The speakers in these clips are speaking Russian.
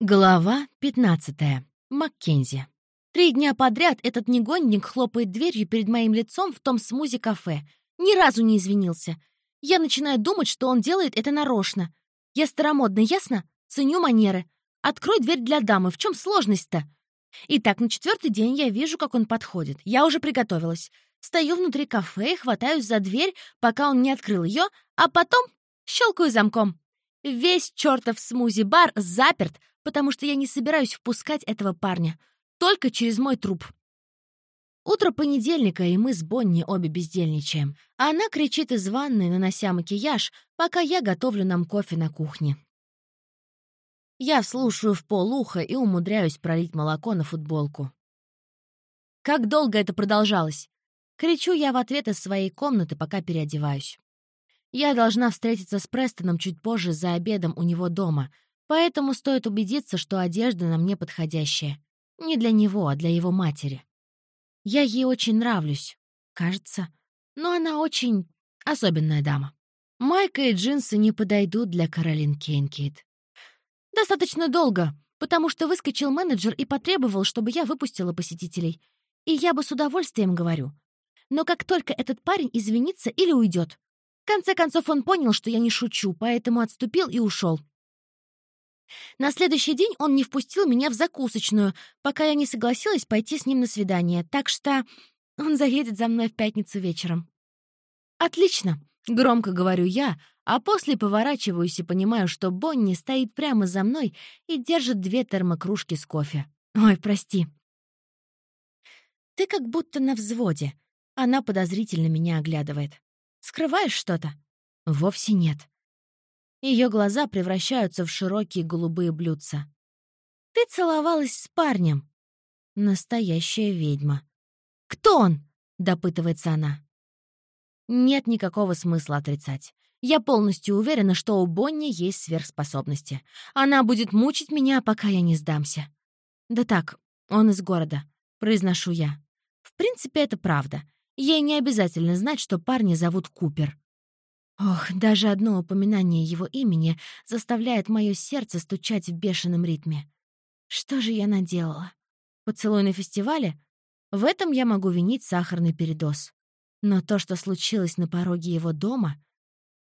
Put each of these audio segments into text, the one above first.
Глава 15. Маккензи. Три дня подряд этот негодник хлопает дверью перед моим лицом в том смузи-кафе. Ни разу не извинился. Я начинаю думать, что он делает это нарочно. Я старомодна, ясно? Ценю манеры. Открой дверь для дамы, в чем сложность-то? Итак, на четвертый день я вижу, как он подходит. Я уже приготовилась. Стою внутри кафе и хватаюсь за дверь, пока он не открыл ее, а потом щелкаю замком. Весь чертов смузи-бар заперт, потому что я не собираюсь впускать этого парня. Только через мой труп. Утро понедельника, и мы с Бонни обе бездельничаем. Она кричит из ванной, нанося макияж, пока я готовлю нам кофе на кухне. Я слушаю в полуха и умудряюсь пролить молоко на футболку. «Как долго это продолжалось?» Кричу я в ответ из своей комнаты, пока переодеваюсь. Я должна встретиться с Престоном чуть позже за обедом у него дома — Поэтому стоит убедиться, что одежда на мне подходящая. Не для него, а для его матери. Я ей очень нравлюсь, кажется, но она очень особенная дама. Майка и джинсы не подойдут для Каролин Кейнкейт. Достаточно долго, потому что выскочил менеджер и потребовал, чтобы я выпустила посетителей. И я бы с удовольствием говорю. Но как только этот парень извинится или уйдет. В конце концов, он понял, что я не шучу, поэтому отступил и ушел. На следующий день он не впустил меня в закусочную, пока я не согласилась пойти с ним на свидание, так что он заедет за мной в пятницу вечером. «Отлично», — громко говорю я, а после поворачиваюсь и понимаю, что Бонни стоит прямо за мной и держит две термокружки с кофе. «Ой, прости». «Ты как будто на взводе». Она подозрительно меня оглядывает. «Скрываешь что-то?» «Вовсе нет». Ее глаза превращаются в широкие голубые блюдца. «Ты целовалась с парнем!» Настоящая ведьма. «Кто он?» — допытывается она. Нет никакого смысла отрицать. Я полностью уверена, что у Бонни есть сверхспособности. Она будет мучить меня, пока я не сдамся. «Да так, он из города», — произношу я. В принципе, это правда. Ей не обязательно знать, что парня зовут Купер. Ох, даже одно упоминание его имени заставляет мое сердце стучать в бешеном ритме. Что же я наделала? Поцелуй на фестивале? В этом я могу винить сахарный передоз. Но то, что случилось на пороге его дома,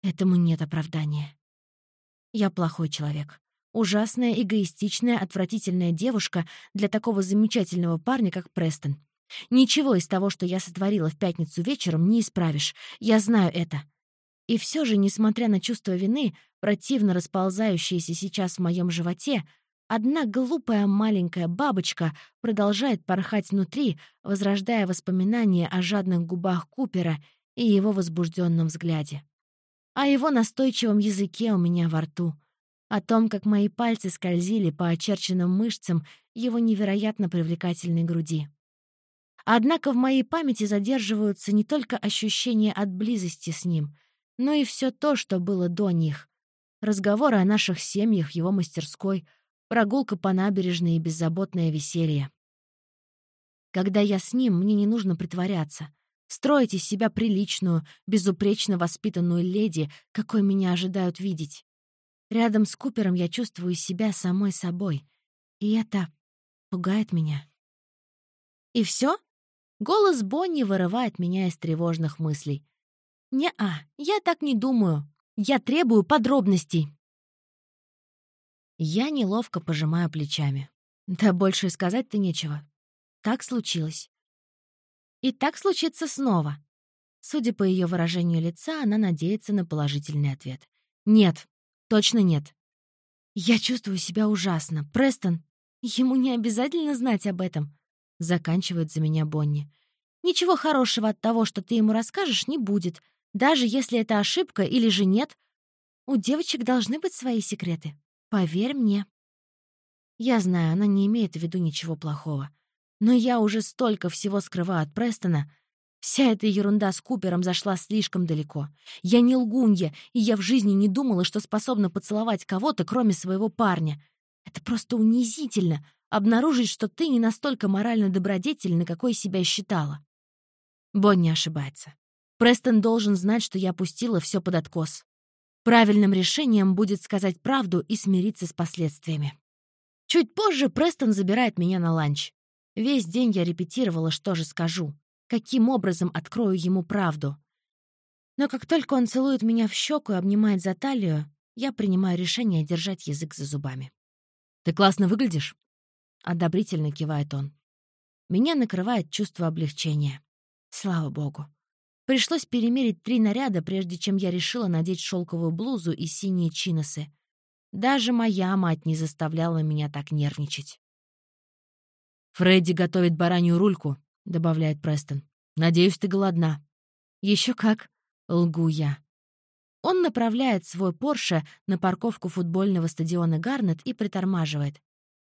этому нет оправдания. Я плохой человек. Ужасная, эгоистичная, отвратительная девушка для такого замечательного парня, как Престон. Ничего из того, что я сотворила в пятницу вечером, не исправишь. Я знаю это. И все же, несмотря на чувство вины, противно расползающееся сейчас в моем животе, одна глупая маленькая бабочка продолжает порхать внутри, возрождая воспоминания о жадных губах Купера и его возбужденном взгляде. О его настойчивом языке у меня во рту, о том, как мои пальцы скользили по очерченным мышцам его невероятно привлекательной груди. Однако в моей памяти задерживаются не только ощущения от близости с ним — но и все то, что было до них. Разговоры о наших семьях, его мастерской, прогулка по набережной и беззаботное веселье. Когда я с ним, мне не нужно притворяться. Строить из себя приличную, безупречно воспитанную леди, какой меня ожидают видеть. Рядом с Купером я чувствую себя самой собой. И это пугает меня. И все? Голос Бонни вырывает меня из тревожных мыслей. «Не-а, я так не думаю. Я требую подробностей». Я неловко пожимаю плечами. Да больше сказать-то нечего. Так случилось. И так случится снова. Судя по ее выражению лица, она надеется на положительный ответ. «Нет, точно нет. Я чувствую себя ужасно. Престон, ему не обязательно знать об этом», — заканчивает за меня Бонни. «Ничего хорошего от того, что ты ему расскажешь, не будет. Даже если это ошибка или же нет, у девочек должны быть свои секреты. Поверь мне. Я знаю, она не имеет в виду ничего плохого. Но я уже столько всего скрываю от Престона. Вся эта ерунда с Купером зашла слишком далеко. Я не лгунья, и я в жизни не думала, что способна поцеловать кого-то, кроме своего парня. Это просто унизительно — обнаружить, что ты не настолько морально добродетельна, какой себя считала. Бонни ошибается. Престон должен знать, что я пустила все под откос. Правильным решением будет сказать правду и смириться с последствиями. Чуть позже Престон забирает меня на ланч. Весь день я репетировала, что же скажу, каким образом открою ему правду. Но как только он целует меня в щеку и обнимает за талию, я принимаю решение держать язык за зубами. «Ты классно выглядишь?» — одобрительно кивает он. Меня накрывает чувство облегчения. Слава богу. Пришлось перемерить три наряда, прежде чем я решила надеть шелковую блузу и синие чиносы. Даже моя мать не заставляла меня так нервничать. «Фредди готовит баранью рульку», — добавляет Престон. «Надеюсь, ты голодна». Еще как», — лгу я. Он направляет свой Порше на парковку футбольного стадиона Гарнет и притормаживает.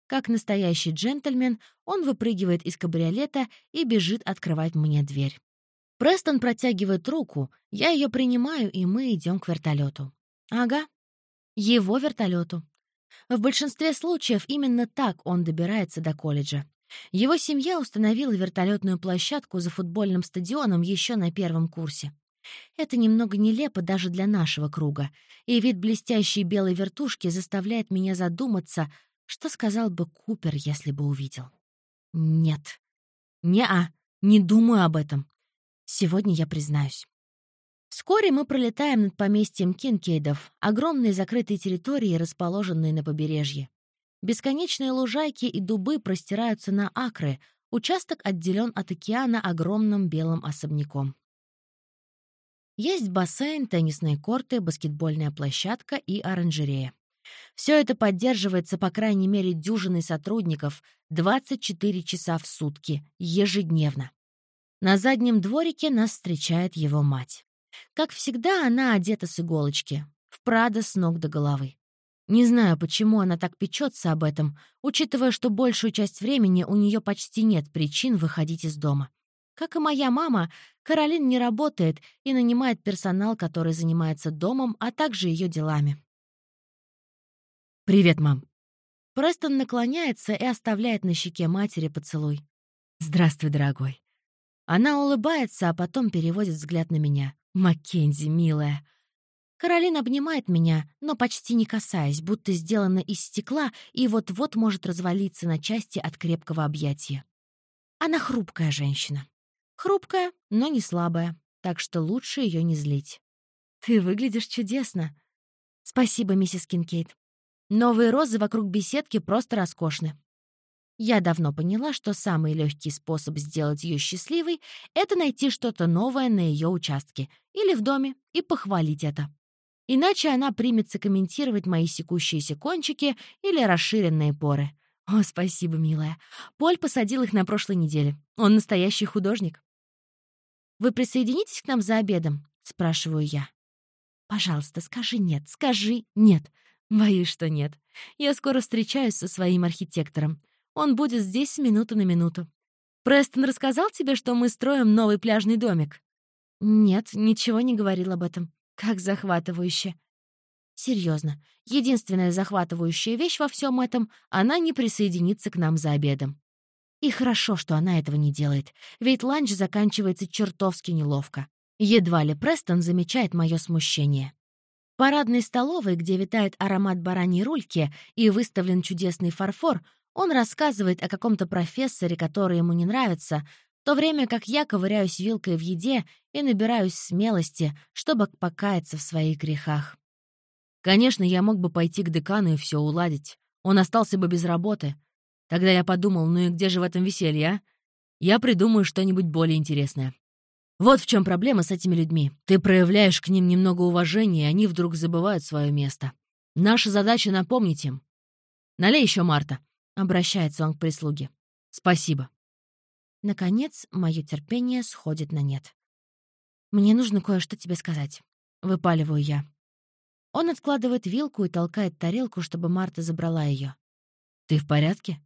Как настоящий джентльмен, он выпрыгивает из кабриолета и бежит открывать мне дверь. Престон протягивает руку, я ее принимаю, и мы идем к вертолету. Ага, его вертолету. В большинстве случаев именно так он добирается до колледжа. Его семья установила вертолетную площадку за футбольным стадионом еще на первом курсе. Это немного нелепо даже для нашего круга, и вид блестящей белой вертушки заставляет меня задуматься, что сказал бы Купер, если бы увидел. Нет. Не-а, не думаю об этом. Сегодня я признаюсь. Вскоре мы пролетаем над поместьем Кинкейдов, огромной закрытой территории, расположенной на побережье. Бесконечные лужайки и дубы простираются на акры, участок отделен от океана огромным белым особняком. Есть бассейн, теннисные корты, баскетбольная площадка и оранжерея. Все это поддерживается по крайней мере дюжиной сотрудников 24 часа в сутки, ежедневно. На заднем дворике нас встречает его мать. Как всегда, она одета с иголочки, в Прадо с ног до головы. Не знаю, почему она так печется об этом, учитывая, что большую часть времени у нее почти нет причин выходить из дома. Как и моя мама, Каролин не работает и нанимает персонал, который занимается домом, а также ее делами. «Привет, мам». Престон наклоняется и оставляет на щеке матери поцелуй. «Здравствуй, дорогой». Она улыбается, а потом переводит взгляд на меня. «Маккензи, милая». Каролин обнимает меня, но почти не касаясь, будто сделана из стекла и вот-вот может развалиться на части от крепкого объятия. Она хрупкая женщина. Хрупкая, но не слабая, так что лучше ее не злить. «Ты выглядишь чудесно». «Спасибо, миссис Кинкейт. Новые розы вокруг беседки просто роскошны». Я давно поняла, что самый легкий способ сделать ее счастливой — это найти что-то новое на ее участке или в доме и похвалить это. Иначе она примется комментировать мои секущиеся кончики или расширенные поры. О, спасибо, милая. Поль посадил их на прошлой неделе. Он настоящий художник. «Вы присоединитесь к нам за обедом?» — спрашиваю я. «Пожалуйста, скажи нет, скажи нет». Боюсь, что нет. Я скоро встречаюсь со своим архитектором. Он будет здесь с минуты на минуту. Престон рассказал тебе, что мы строим новый пляжный домик? Нет, ничего не говорил об этом. Как захватывающе. Серьезно, единственная захватывающая вещь во всем этом — она не присоединится к нам за обедом. И хорошо, что она этого не делает, ведь ланч заканчивается чертовски неловко. Едва ли Престон замечает мое смущение. Парадной столовой, где витает аромат бараньей рульки и выставлен чудесный фарфор, он рассказывает о каком-то профессоре, который ему не нравится, в то время как я ковыряюсь вилкой в еде и набираюсь смелости, чтобы покаяться в своих грехах. Конечно, я мог бы пойти к декану и все уладить. Он остался бы без работы, Тогда я подумал, ну и где же в этом веселье, а? Я придумаю что-нибудь более интересное. Вот в чем проблема с этими людьми. Ты проявляешь к ним немного уважения, и они вдруг забывают свое место. Наша задача — напомнить им. «Налей еще Марта», — обращается он к прислуге. «Спасибо». Наконец, мое терпение сходит на нет. «Мне нужно кое-что тебе сказать», — выпаливаю я. Он откладывает вилку и толкает тарелку, чтобы Марта забрала ее. «Ты в порядке?»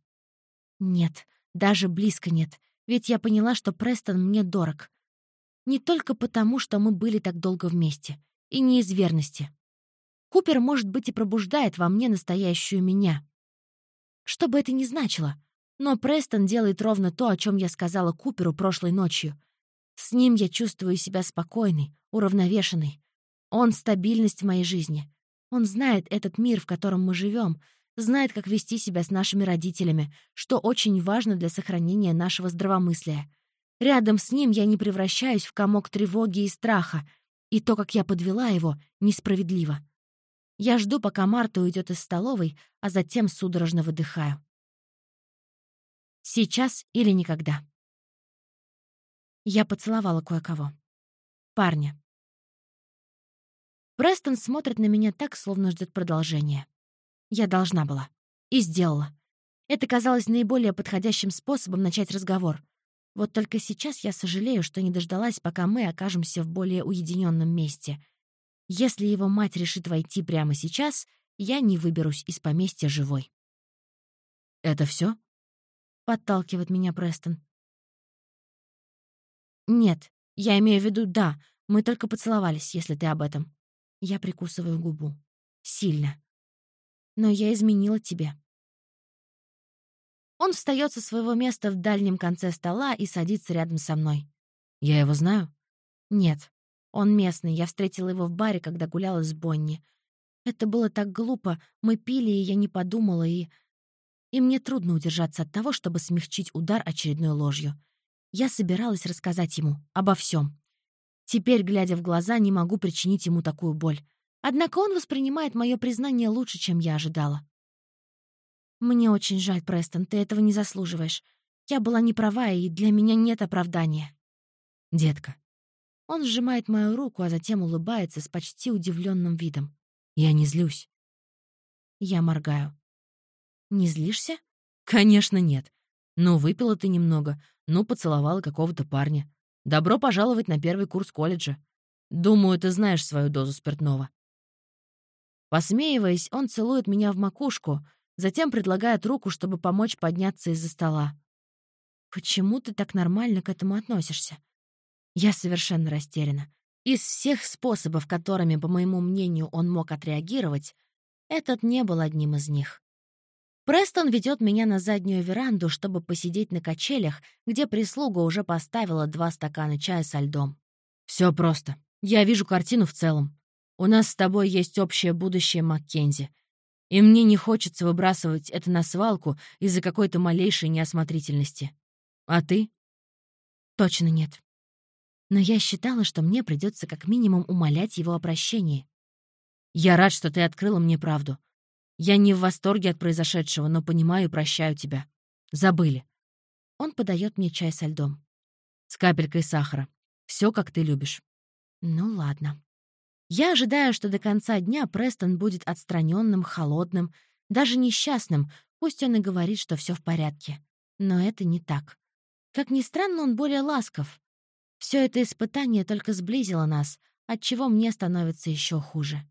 Нет, даже близко нет, ведь я поняла, что Престон мне дорог. Не только потому, что мы были так долго вместе, и не из верности. Купер, может быть, и пробуждает во мне настоящую меня. Что бы это ни значило, но Престон делает ровно то, о чем я сказала Куперу прошлой ночью. С ним я чувствую себя спокойной, уравновешенной. Он — стабильность в моей жизни. Он знает этот мир, в котором мы живем, знает, как вести себя с нашими родителями, что очень важно для сохранения нашего здравомыслия. Рядом с ним я не превращаюсь в комок тревоги и страха, и то, как я подвела его, несправедливо. Я жду, пока Марта уйдет из столовой, а затем судорожно выдыхаю. Сейчас или никогда. Я поцеловала кое-кого. Парня. Престон смотрит на меня так, словно ждет продолжения. Я должна была. И сделала. Это казалось наиболее подходящим способом начать разговор. Вот только сейчас я сожалею, что не дождалась, пока мы окажемся в более уединенном месте. Если его мать решит войти прямо сейчас, я не выберусь из поместья живой. «Это все? подталкивает меня Престон. «Нет, я имею в виду «да», мы только поцеловались, если ты об этом». Я прикусываю губу. Сильно. Но я изменила тебе. Он встает со своего места в дальнем конце стола и садится рядом со мной. Я его знаю? Нет. Он местный, я встретила его в баре, когда гуляла с Бонни. Это было так глупо, мы пили, и я не подумала, и... И мне трудно удержаться от того, чтобы смягчить удар очередной ложью. Я собиралась рассказать ему обо всем. Теперь, глядя в глаза, не могу причинить ему такую боль. Однако он воспринимает мое признание лучше, чем я ожидала. «Мне очень жаль, Престон, ты этого не заслуживаешь. Я была не права, и для меня нет оправдания». «Детка». Он сжимает мою руку, а затем улыбается с почти удивленным видом. «Я не злюсь». Я моргаю. «Не злишься?» «Конечно нет. Ну, выпила ты немного, ну, поцеловала какого-то парня. Добро пожаловать на первый курс колледжа. Думаю, ты знаешь свою дозу спиртного». Посмеиваясь, он целует меня в макушку, затем предлагает руку, чтобы помочь подняться из-за стола. «Почему ты так нормально к этому относишься?» Я совершенно растеряна. Из всех способов, которыми, по моему мнению, он мог отреагировать, этот не был одним из них. Престон ведет меня на заднюю веранду, чтобы посидеть на качелях, где прислуга уже поставила два стакана чая со льдом. Все просто. Я вижу картину в целом. У нас с тобой есть общее будущее Маккензи. И мне не хочется выбрасывать это на свалку из-за какой-то малейшей неосмотрительности. А ты? Точно нет. Но я считала, что мне придется как минимум умолять его о прощении. Я рад, что ты открыла мне правду. Я не в восторге от произошедшего, но понимаю и прощаю тебя. Забыли. Он подает мне чай со льдом. С капелькой сахара. Все, как ты любишь. Ну ладно. Я ожидаю, что до конца дня Престон будет отстраненным, холодным, даже несчастным, пусть он и говорит, что все в порядке. Но это не так. Как ни странно, он более ласков. Все это испытание только сблизило нас, отчего мне становится еще хуже.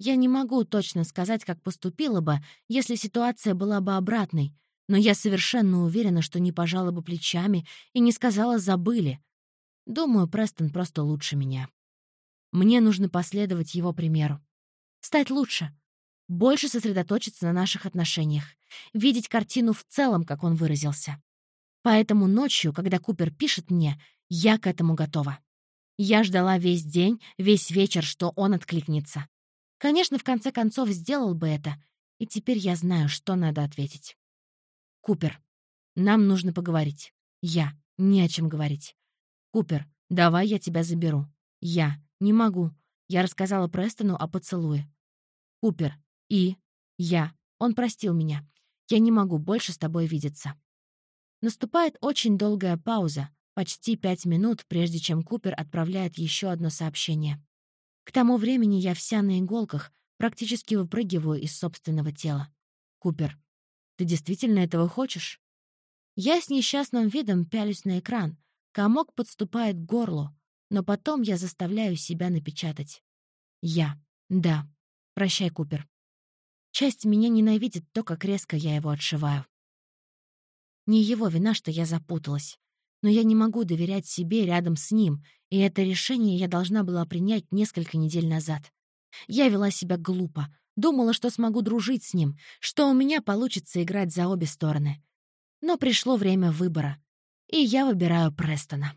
Я не могу точно сказать, как поступила бы, если ситуация была бы обратной, но я совершенно уверена, что не пожала бы плечами и не сказала «забыли». Думаю, Престон просто лучше меня. Мне нужно последовать его примеру. Стать лучше. Больше сосредоточиться на наших отношениях. Видеть картину в целом, как он выразился. Поэтому ночью, когда Купер пишет мне, я к этому готова. Я ждала весь день, весь вечер, что он откликнется. Конечно, в конце концов сделал бы это, и теперь я знаю, что надо ответить. Купер, нам нужно поговорить. Я. Не о чем говорить. Купер, давай я тебя заберу. Я. Не могу. Я рассказала Престону о поцелуе. Купер. И. Я. Он простил меня. Я не могу больше с тобой видеться. Наступает очень долгая пауза, почти пять минут, прежде чем Купер отправляет еще одно сообщение. К тому времени я вся на иголках, практически выпрыгиваю из собственного тела. Купер, ты действительно этого хочешь? Я с несчастным видом пялюсь на экран. Комок подступает к горлу, но потом я заставляю себя напечатать. Я. Да. Прощай, Купер. Часть меня ненавидит то, как резко я его отшиваю. Не его вина, что я запуталась но я не могу доверять себе рядом с ним, и это решение я должна была принять несколько недель назад. Я вела себя глупо, думала, что смогу дружить с ним, что у меня получится играть за обе стороны. Но пришло время выбора, и я выбираю Престона.